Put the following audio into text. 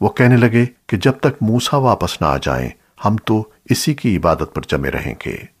وہ کہنے لگے کہ جب تک موسیٰ واپس نہ آ جائیں، ہم تو اسی کی عبادت پر جمے رہیں گے۔